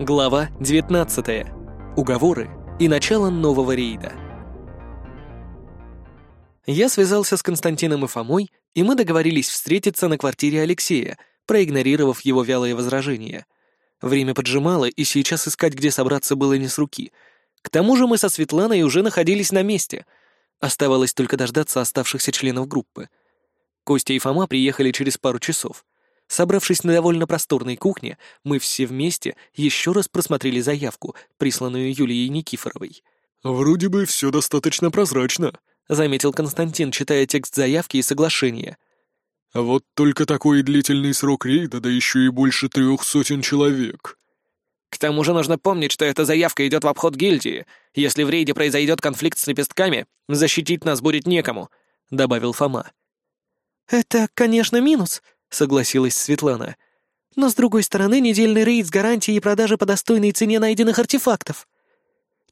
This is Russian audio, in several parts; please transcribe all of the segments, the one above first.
Глава 19. Уговоры и начало нового рейда. Я связался с Константином и Фомой, и мы договорились встретиться на квартире Алексея, проигнорировав его вялые возражения. Время поджимало, и сейчас искать, где собраться, было не с руки. К тому же мы со Светланой уже находились на месте. Оставалось только дождаться оставшихся членов группы. Костя и Фома приехали через пару часов. Собравшись на довольно просторной кухне, мы все вместе еще раз просмотрели заявку, присланную Юлией Никифоровой. «Вроде бы все достаточно прозрачно», — заметил Константин, читая текст заявки и соглашения. «Вот только такой длительный срок рейда, да еще и больше трех сотен человек». «К тому же нужно помнить, что эта заявка идет в обход гильдии. Если в рейде произойдет конфликт с лепестками, защитить нас будет некому», — добавил Фома. «Это, конечно, минус», согласилась Светлана. «Но, с другой стороны, недельный рейд с гарантией продажи по достойной цене найденных артефактов».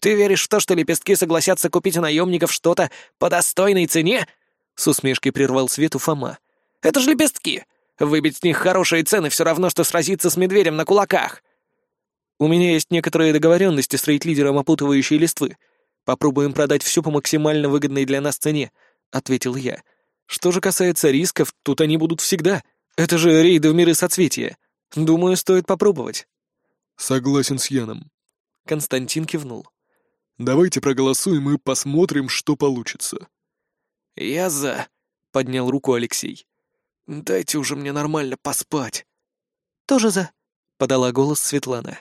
«Ты веришь в то, что лепестки согласятся купить у наемников что-то по достойной цене?» С усмешкой прервал Свету Фома. «Это же лепестки! Выбить с них хорошие цены все равно, что сразиться с медведем на кулаках!» «У меня есть некоторые договоренности с рейд-лидером опутывающей листвы. Попробуем продать все по максимально выгодной для нас цене», — ответил я. «Что же касается рисков, тут они будут всегда». Это же рейды в миры соцветия. Думаю, стоит попробовать». «Согласен с Яном». Константин кивнул. «Давайте проголосуем и посмотрим, что получится». «Я за», — поднял руку Алексей. «Дайте уже мне нормально поспать». «Тоже за», — подала голос Светлана.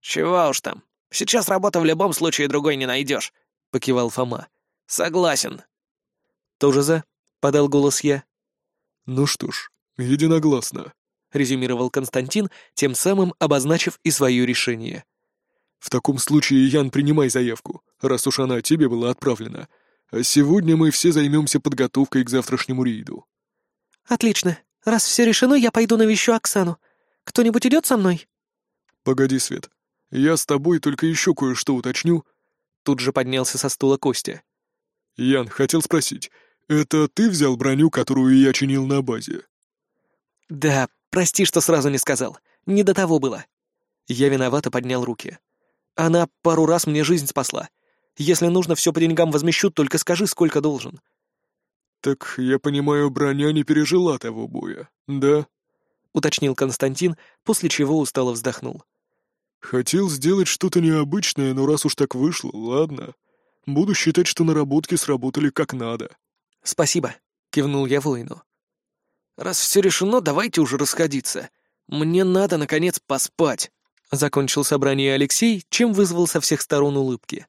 «Чего уж там. Сейчас работа в любом случае другой не найдешь», — покивал Фома. «Согласен». «Тоже за», — подал голос я. «Ну что ж, «Единогласно», — резюмировал Константин, тем самым обозначив и свое решение. «В таком случае, Ян, принимай заявку, раз уж она тебе была отправлена. А сегодня мы все займемся подготовкой к завтрашнему рейду». «Отлично. Раз все решено, я пойду навещу Оксану. Кто-нибудь идет со мной?» «Погоди, Свет. Я с тобой только еще кое-что уточню». Тут же поднялся со стула Костя. «Ян, хотел спросить, это ты взял броню, которую я чинил на базе?» «Да, прости, что сразу не сказал. Не до того было». Я виновато поднял руки. «Она пару раз мне жизнь спасла. Если нужно, все по деньгам возмещу, только скажи, сколько должен». «Так, я понимаю, броня не пережила того боя, да?» — уточнил Константин, после чего устало вздохнул. «Хотел сделать что-то необычное, но раз уж так вышло, ладно. Буду считать, что наработки сработали как надо». «Спасибо», — кивнул я воину. Раз все решено, давайте уже расходиться. Мне надо, наконец, поспать». Закончил собрание Алексей, чем вызвал со всех сторон улыбки.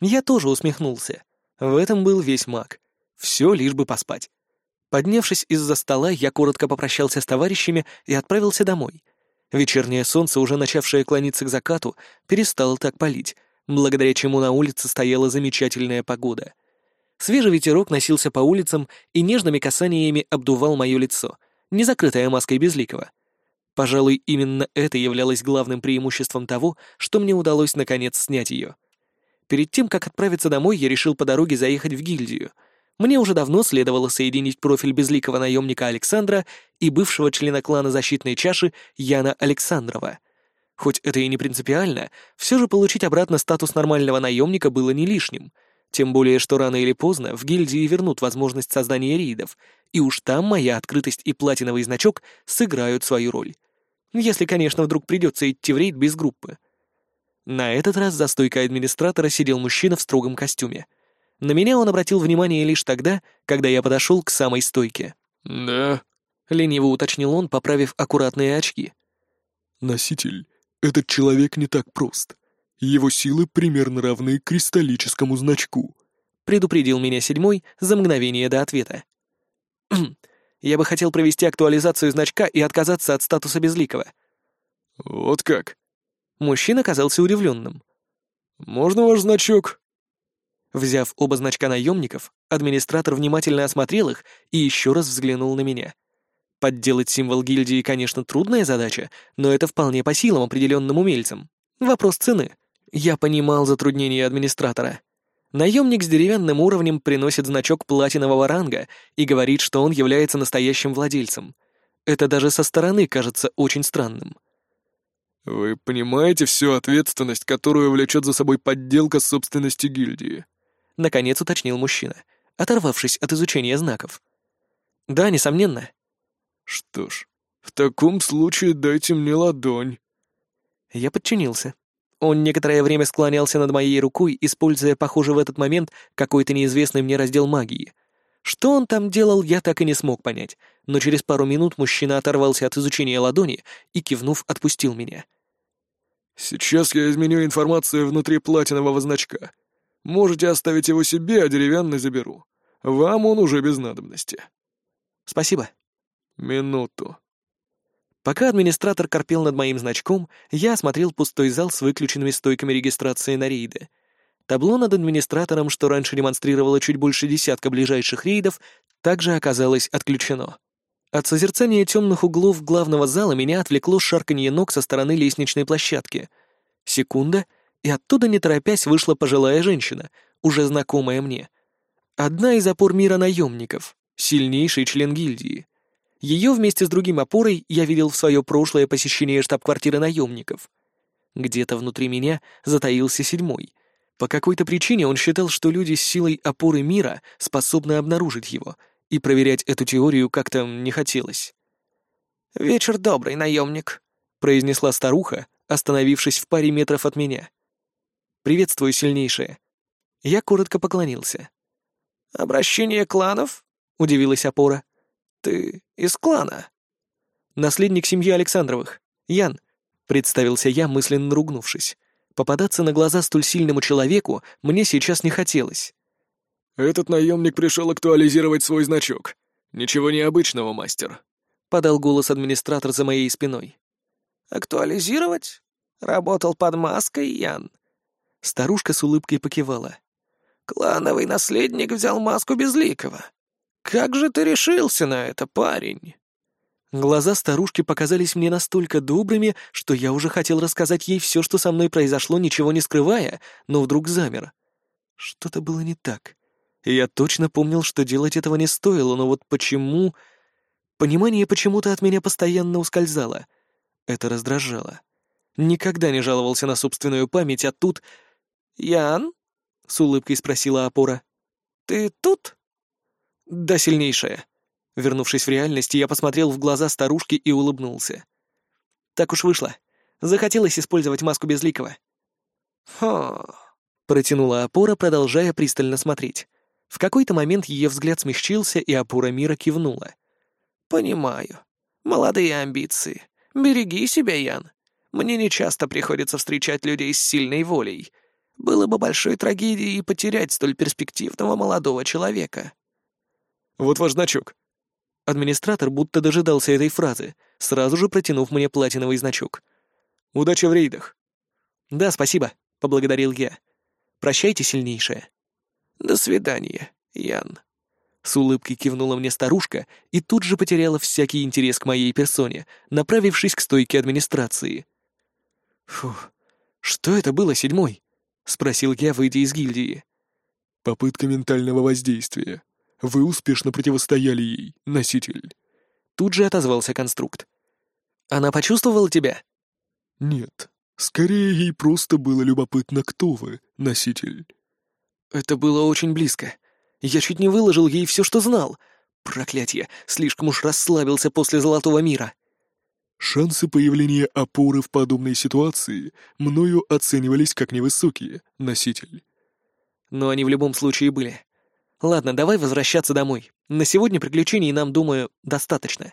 Я тоже усмехнулся. В этом был весь маг. Все лишь бы поспать. Поднявшись из-за стола, я коротко попрощался с товарищами и отправился домой. Вечернее солнце, уже начавшее клониться к закату, перестало так палить, благодаря чему на улице стояла замечательная погода — Свежий ветерок носился по улицам и нежными касаниями обдувал мое лицо, не закрытое маской безликого. Пожалуй, именно это являлось главным преимуществом того, что мне удалось наконец снять ее. Перед тем, как отправиться домой, я решил по дороге заехать в гильдию. Мне уже давно следовало соединить профиль безликого наемника Александра и бывшего члена клана защитной чаши Яна Александрова. Хоть это и не принципиально, все же получить обратно статус нормального наемника было не лишним — тем более, что рано или поздно в гильдии вернут возможность создания рейдов, и уж там моя открытость и платиновый значок сыграют свою роль. Если, конечно, вдруг придется идти в рейд без группы. На этот раз за стойкой администратора сидел мужчина в строгом костюме. На меня он обратил внимание лишь тогда, когда я подошел к самой стойке. «Да», — лениво уточнил он, поправив аккуратные очки. «Носитель, этот человек не так прост. Его силы примерно равны кристаллическому значку», — предупредил меня седьмой за мгновение до ответа. «Я бы хотел провести актуализацию значка и отказаться от статуса безликого». «Вот как?» Мужчина казался удивленным. «Можно ваш значок?» Взяв оба значка наемников, администратор внимательно осмотрел их и еще раз взглянул на меня. Подделать символ гильдии, конечно, трудная задача, но это вполне по силам определенным умельцам. Вопрос цены. Я понимал затруднения администратора. Наемник с деревянным уровнем приносит значок платинового ранга и говорит, что он является настоящим владельцем. Это даже со стороны кажется очень странным. Вы понимаете всю ответственность, которую влечет за собой подделка собственности гильдии? Наконец уточнил мужчина, оторвавшись от изучения знаков. Да, несомненно. Что ж, в таком случае дайте мне ладонь. Я подчинился. Он некоторое время склонялся над моей рукой, используя, похоже, в этот момент какой-то неизвестный мне раздел магии. Что он там делал, я так и не смог понять, но через пару минут мужчина оторвался от изучения ладони и, кивнув, отпустил меня. «Сейчас я изменю информацию внутри платинового значка. Можете оставить его себе, а деревянный заберу. Вам он уже без надобности». «Спасибо». «Минуту». Пока администратор корпел над моим значком, я осмотрел пустой зал с выключенными стойками регистрации на рейды. Табло над администратором, что раньше демонстрировало чуть больше десятка ближайших рейдов, также оказалось отключено. От созерцания темных углов главного зала меня отвлекло шарканье ног со стороны лестничной площадки. Секунда, и оттуда, не торопясь, вышла пожилая женщина, уже знакомая мне. Одна из опор мира наемников, сильнейший член гильдии. Ее вместе с другим опорой я видел в свое прошлое посещение штаб-квартиры наемников. Где-то внутри меня затаился седьмой. По какой-то причине он считал, что люди с силой опоры мира способны обнаружить его — и проверять эту теорию как-то не хотелось. «Вечер добрый, наемник», — произнесла старуха, остановившись в паре метров от меня. «Приветствую, сильнейшая». Я коротко поклонился. «Обращение кланов?» — удивилась опора. «Ты из клана?» «Наследник семьи Александровых. Ян», — представился я, мысленно ругнувшись. Попадаться на глаза столь сильному человеку мне сейчас не хотелось. «Этот наемник пришел актуализировать свой значок. Ничего необычного, мастер», — подал голос администратор за моей спиной. «Актуализировать? Работал под маской, Ян?» Старушка с улыбкой покивала. «Клановый наследник взял маску Безликого. Как же ты решился на это, парень?» Глаза старушки показались мне настолько добрыми, что я уже хотел рассказать ей все, что со мной произошло, ничего не скрывая, но вдруг замер. Что-то было не так я точно помнил, что делать этого не стоило, но вот почему... Понимание почему-то от меня постоянно ускользало. Это раздражало. Никогда не жаловался на собственную память, а тут... «Ян?» — с улыбкой спросила опора. «Ты тут?» «Да, сильнейшая». Вернувшись в реальность, я посмотрел в глаза старушки и улыбнулся. Так уж вышло. Захотелось использовать маску Безликого. «Хо...» — протянула опора, продолжая пристально смотреть. В какой-то момент ее взгляд смягчился, и опора мира кивнула. «Понимаю. Молодые амбиции. Береги себя, Ян. Мне нечасто приходится встречать людей с сильной волей. Было бы большой трагедией потерять столь перспективного молодого человека». «Вот ваш значок». Администратор будто дожидался этой фразы, сразу же протянув мне платиновый значок. «Удачи в рейдах». «Да, спасибо», — поблагодарил я. «Прощайте, сильнейшая». «До свидания, Ян». С улыбкой кивнула мне старушка и тут же потеряла всякий интерес к моей персоне, направившись к стойке администрации. «Фух, что это было, седьмой?» — спросил я, выйдя из гильдии. «Попытка ментального воздействия. Вы успешно противостояли ей, носитель». Тут же отозвался конструкт. «Она почувствовала тебя?» «Нет. Скорее, ей просто было любопытно, кто вы, носитель». Это было очень близко. Я чуть не выложил ей все, что знал. Проклятье, слишком уж расслабился после Золотого мира. Шансы появления опоры в подобной ситуации мною оценивались как невысокие, носитель. Но они в любом случае были. Ладно, давай возвращаться домой. На сегодня приключений нам, думаю, достаточно.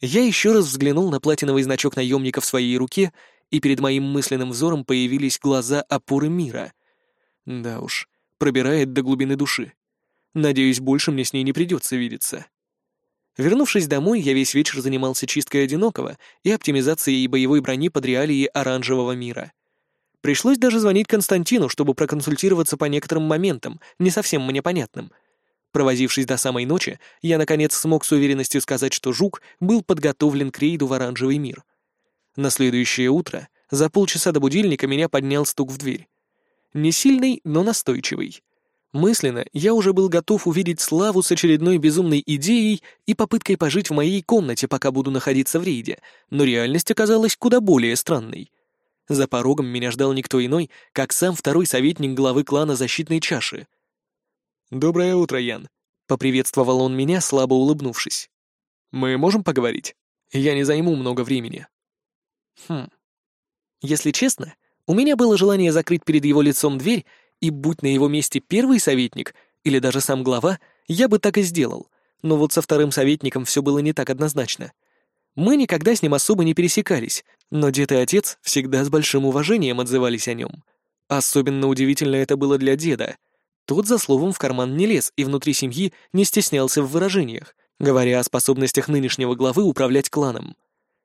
Я еще раз взглянул на платиновый значок наемника в своей руке, и перед моим мысленным взором появились глаза опоры мира, да уж, пробирает до глубины души. Надеюсь, больше мне с ней не придется видеться. Вернувшись домой, я весь вечер занимался чисткой одинокого и оптимизацией боевой брони под реалии оранжевого мира. Пришлось даже звонить Константину, чтобы проконсультироваться по некоторым моментам, не совсем мне понятным. Провозившись до самой ночи, я наконец смог с уверенностью сказать, что жук был подготовлен к рейду в оранжевый мир. На следующее утро, за полчаса до будильника, меня поднял стук в дверь. Не сильный, но настойчивый. Мысленно я уже был готов увидеть Славу с очередной безумной идеей и попыткой пожить в моей комнате, пока буду находиться в рейде, но реальность оказалась куда более странной. За порогом меня ждал никто иной, как сам второй советник главы клана Защитной Чаши. «Доброе утро, Ян», — поприветствовал он меня, слабо улыбнувшись. «Мы можем поговорить? Я не займу много времени». Хм. Если честно, у меня было желание закрыть перед его лицом дверь и будь на его месте первый советник, или даже сам глава, я бы так и сделал. Но вот со вторым советником все было не так однозначно. Мы никогда с ним особо не пересекались, но дед и отец всегда с большим уважением отзывались о нем. Особенно удивительно это было для деда. Тот за словом в карман не лез и внутри семьи не стеснялся в выражениях, говоря о способностях нынешнего главы управлять кланом.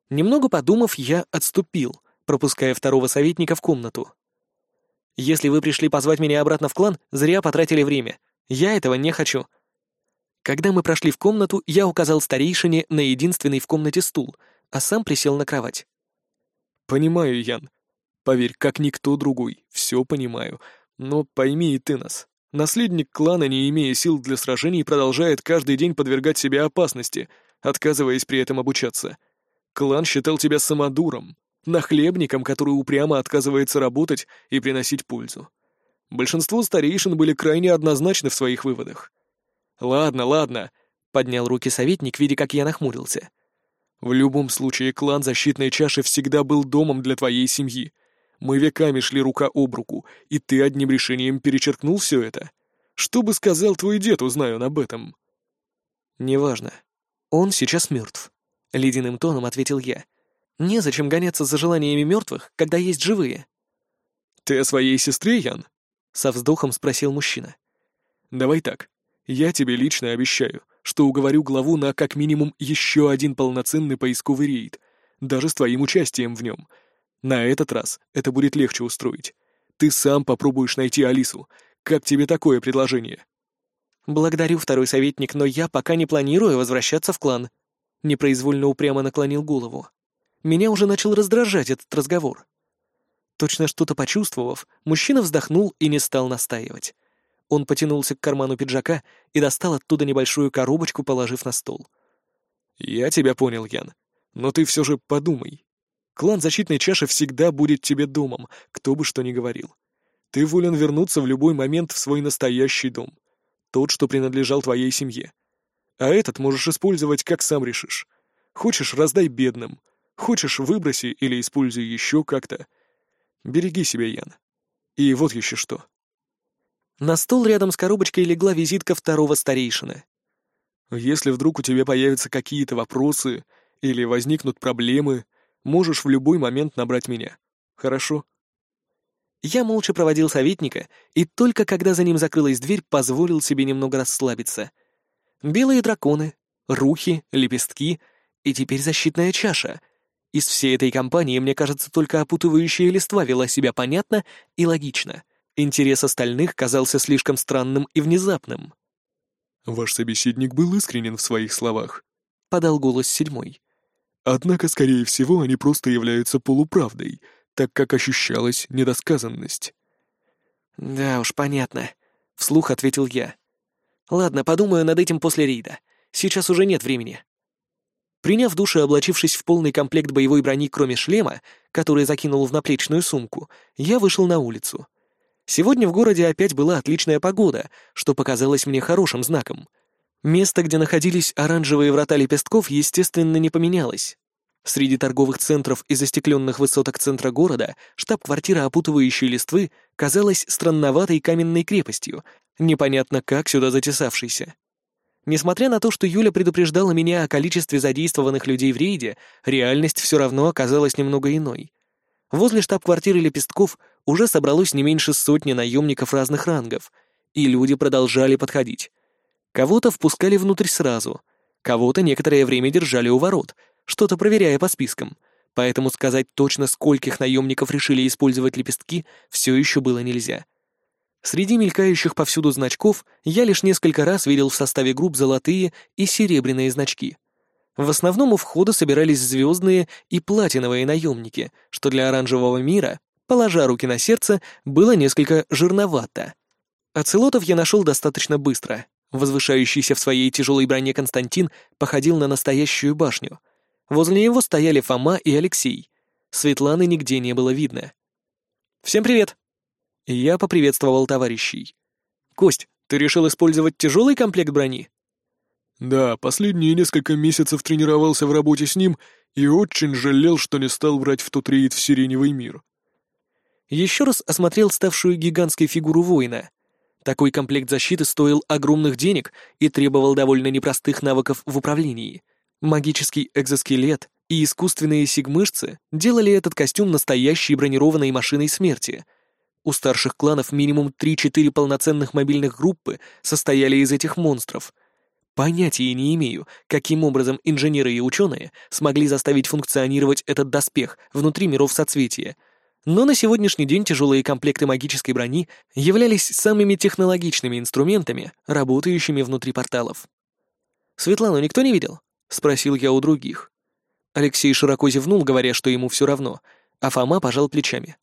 Немного подумав, я отступил, пропуская второго советника в комнату. Если вы пришли позвать меня обратно в клан, зря потратили время. Я этого не хочу». Когда мы прошли в комнату, я указал старейшине на единственный в комнате стул, а сам присел на кровать. «Понимаю, Ян. Поверь, как никто другой, все понимаю. Но пойми и ты нас. Наследник клана, не имея сил для сражений, продолжает каждый день подвергать себя опасности, отказываясь при этом обучаться. Клан считал тебя самодуром, нахлебником, который упрямо отказывается работать и приносить пользу. Большинство старейшин были крайне однозначны в своих выводах. «Ладно, ладно», — поднял руки советник, видя, как я нахмурился. «В любом случае, клан Защитной Чаши всегда был домом для твоей семьи. Мы веками шли рука об руку, и ты одним решением перечеркнул все это. Что бы сказал твой дед, узнаю он об этом?» «Неважно. Он сейчас мертв», — ледяным тоном ответил я. Незачем гоняться за желаниями мертвых, когда есть живые. «Ты о своей сестре, Ян?» — со вздохом спросил мужчина. «Давай так. Я тебе лично обещаю, что уговорю главу на как минимум еще один полноценный поисковый рейд, даже с твоим участием в нем. На этот раз это будет легче устроить. Ты сам попробуешь найти Алису. Как тебе такое предложение?» «Благодарю, второй советник, но я пока не планирую возвращаться в клан». Непроизвольно упрямо наклонил голову. Меня уже начал раздражать этот разговор. Точно что-то почувствовав, мужчина вздохнул и не стал настаивать. Он потянулся к карману пиджака и достал оттуда небольшую коробочку, положив на стол. «Я тебя понял, Ян. Но ты все же подумай. Клан Защитной Чаши всегда будет тебе домом, кто бы что ни говорил. Ты волен вернуться в любой момент в свой настоящий дом. Тот, что принадлежал твоей семье. А этот можешь использовать, как сам решишь. Хочешь, раздай бедным. Хочешь, выброси или используй еще как-то. Береги себя, Ян. И вот еще что. На стол рядом с коробочкой легла визитка второго старейшины. Если вдруг у тебя появятся какие-то вопросы или возникнут проблемы, можешь в любой момент набрать меня. Хорошо? Я молча проводил советника, и только когда за ним закрылась дверь, позволил себе немного расслабиться. Белые драконы, рухи, лепестки и теперь защитная чаша — из всей этой компании, мне кажется, только опутывающая листва вела себя понятно и логично. Интерес остальных казался слишком странным и внезапным. «Ваш собеседник был искренен в своих словах», — подал голос седьмой. «Однако, скорее всего, они просто являются полуправдой, так как ощущалась недосказанность». «Да уж, понятно», — вслух ответил я. «Ладно, подумаю над этим после рейда. Сейчас уже нет времени». Приняв душ и облачившись в полный комплект боевой брони, кроме шлема, который закинул в наплечную сумку, я вышел на улицу. Сегодня в городе опять была отличная погода, что показалось мне хорошим знаком. Место, где находились оранжевые врата лепестков, естественно, не поменялось. Среди торговых центров и застекленных высоток центра города штаб-квартира опутывающей листвы казалась странноватой каменной крепостью, непонятно как сюда затесавшейся. Несмотря на то, что Юля предупреждала меня о количестве задействованных людей в рейде, реальность все равно оказалась немного иной. Возле штаб-квартиры Лепестков уже собралось не меньше сотни наемников разных рангов, и люди продолжали подходить. Кого-то впускали внутрь сразу, кого-то некоторое время держали у ворот, что-то проверяя по спискам, поэтому сказать точно, скольких наемников решили использовать лепестки, все еще было нельзя. Среди мелькающих повсюду значков я лишь несколько раз видел в составе групп золотые и серебряные значки. В основном у входа собирались звездные и платиновые наемники, что для оранжевого мира, положа руки на сердце, было несколько жирновато. Оцелотов я нашел достаточно быстро. Возвышающийся в своей тяжелой броне Константин походил на настоящую башню. Возле него стояли Фома и Алексей. Светланы нигде не было видно. «Всем привет!» Я поприветствовал товарищей. «Кость, ты решил использовать тяжелый комплект брони?» «Да, последние несколько месяцев тренировался в работе с ним и очень жалел, что не стал брать в тот рейд в Сиреневый мир». Еще раз осмотрел ставшую гигантской фигуру воина. Такой комплект защиты стоил огромных денег и требовал довольно непростых навыков в управлении. Магический экзоскелет и искусственные сигмышцы делали этот костюм настоящей бронированной машиной смерти — у старших кланов минимум 3-4 полноценных мобильных группы состояли из этих монстров. Понятия не имею, каким образом инженеры и ученые смогли заставить функционировать этот доспех внутри миров соцветия. Но на сегодняшний день тяжелые комплекты магической брони являлись самыми технологичными инструментами, работающими внутри порталов. «Светлану никто не видел?» — спросил я у других. Алексей широко зевнул, говоря, что ему все равно, а Фома пожал плечами.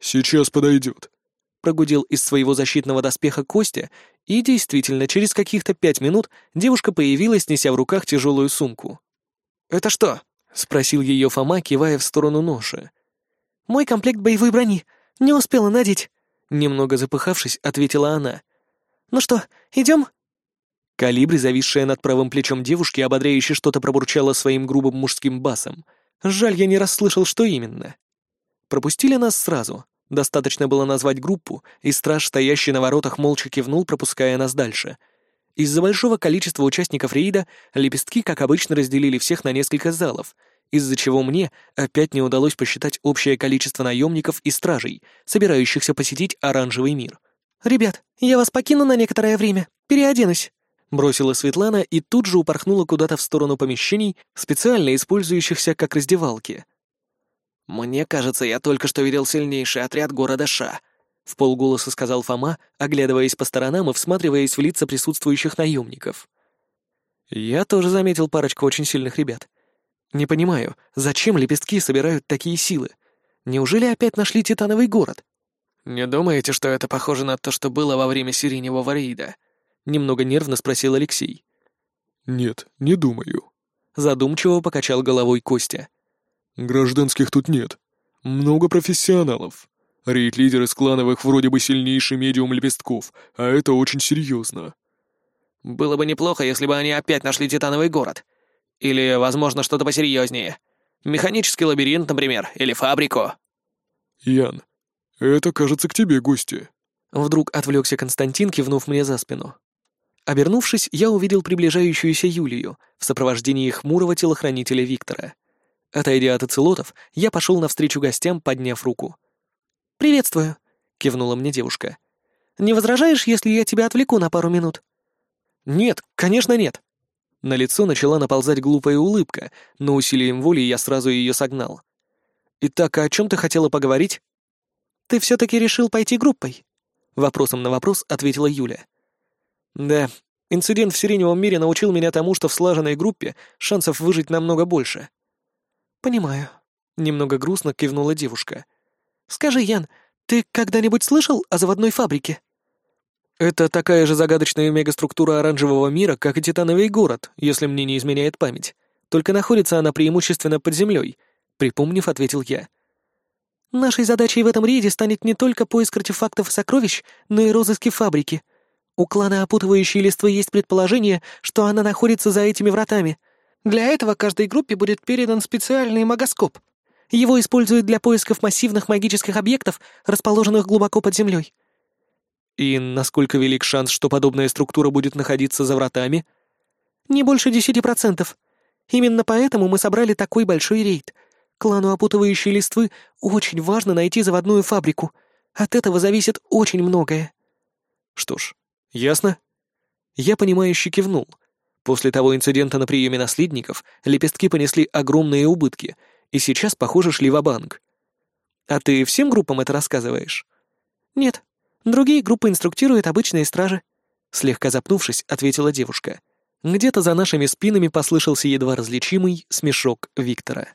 «Сейчас подойдет», — прогудел из своего защитного доспеха Костя, и действительно, через каких-то пять минут девушка появилась, неся в руках тяжелую сумку. «Это что?» — спросил ее Фома, кивая в сторону ноши. «Мой комплект боевой брони. Не успела надеть», — немного запыхавшись, ответила она. «Ну что, идем?» Калибри, зависшая над правым плечом девушки, ободряюще что-то пробурчала своим грубым мужским басом. Жаль, я не расслышал, что именно. Пропустили нас сразу. Достаточно было назвать группу, и страж, стоящий на воротах, молча кивнул, пропуская нас дальше. Из-за большого количества участников рейда лепестки, как обычно, разделили всех на несколько залов, из-за чего мне опять не удалось посчитать общее количество наемников и стражей, собирающихся посетить оранжевый мир. «Ребят, я вас покину на некоторое время. Переоденусь», — бросила Светлана и тут же упорхнула куда-то в сторону помещений, специально использующихся как раздевалки. «Мне кажется, я только что видел сильнейший отряд города Ша», — в полголоса сказал Фома, оглядываясь по сторонам и всматриваясь в лица присутствующих наемников. «Я тоже заметил парочку очень сильных ребят. Не понимаю, зачем лепестки собирают такие силы? Неужели опять нашли Титановый город?» «Не думаете, что это похоже на то, что было во время сиреневого рейда?» — немного нервно спросил Алексей. «Нет, не думаю», — задумчиво покачал головой Костя. Гражданских тут нет. Много профессионалов. Рейд-лидер из клановых вроде бы сильнейший медиум лепестков, а это очень серьезно. Было бы неплохо, если бы они опять нашли Титановый город. Или, возможно, что-то посерьезнее. Механический лабиринт, например, или фабрику. Ян, это, кажется, к тебе гости. Вдруг отвлекся Константин, кивнув мне за спину. Обернувшись, я увидел приближающуюся Юлию в сопровождении хмурого телохранителя Виктора. Отойдя от оцелотов, я пошел навстречу гостям, подняв руку. «Приветствую», — кивнула мне девушка. «Не возражаешь, если я тебя отвлеку на пару минут?» «Нет, конечно нет». На лицо начала наползать глупая улыбка, но усилием воли я сразу ее согнал. «Итак, а о чем ты хотела поговорить?» «Ты все-таки решил пойти группой?» Вопросом на вопрос ответила Юля. «Да, инцидент в Сиреневом мире научил меня тому, что в слаженной группе шансов выжить намного больше». «Понимаю», — немного грустно кивнула девушка. «Скажи, Ян, ты когда-нибудь слышал о заводной фабрике?» «Это такая же загадочная мегаструктура оранжевого мира, как и Титановый город, если мне не изменяет память. Только находится она преимущественно под землей», — припомнив, ответил я. «Нашей задачей в этом рейде станет не только поиск артефактов и сокровищ, но и розыски фабрики. У клана опутывающей листвы есть предположение, что она находится за этими вратами», для этого каждой группе будет передан специальный магоскоп. Его используют для поисков массивных магических объектов, расположенных глубоко под землей. И насколько велик шанс, что подобная структура будет находиться за вратами? Не больше десяти процентов. Именно поэтому мы собрали такой большой рейд. Клану опутывающей листвы очень важно найти заводную фабрику. От этого зависит очень многое. Что ж, ясно. Я понимающе кивнул. После того инцидента на приеме наследников лепестки понесли огромные убытки, и сейчас, похоже, шли в банк А ты всем группам это рассказываешь? Нет. Другие группы инструктируют обычные стражи. Слегка запнувшись, ответила девушка. Где-то за нашими спинами послышался едва различимый смешок Виктора.